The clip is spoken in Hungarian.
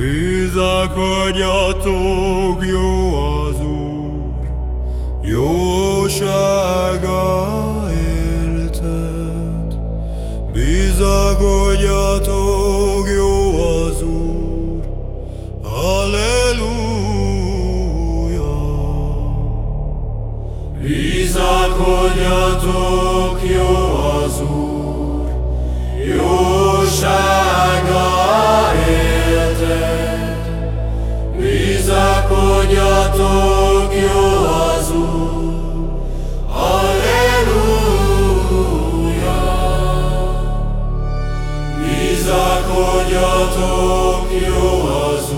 Bizakodjatok, jó az Úr, jósága éltet. Bizakodjatok, jó az Úr, Halleluja. Bizakodjatok, Bizakodjatok, jó az Úr, Halleluja! Bizakodjatok, jó az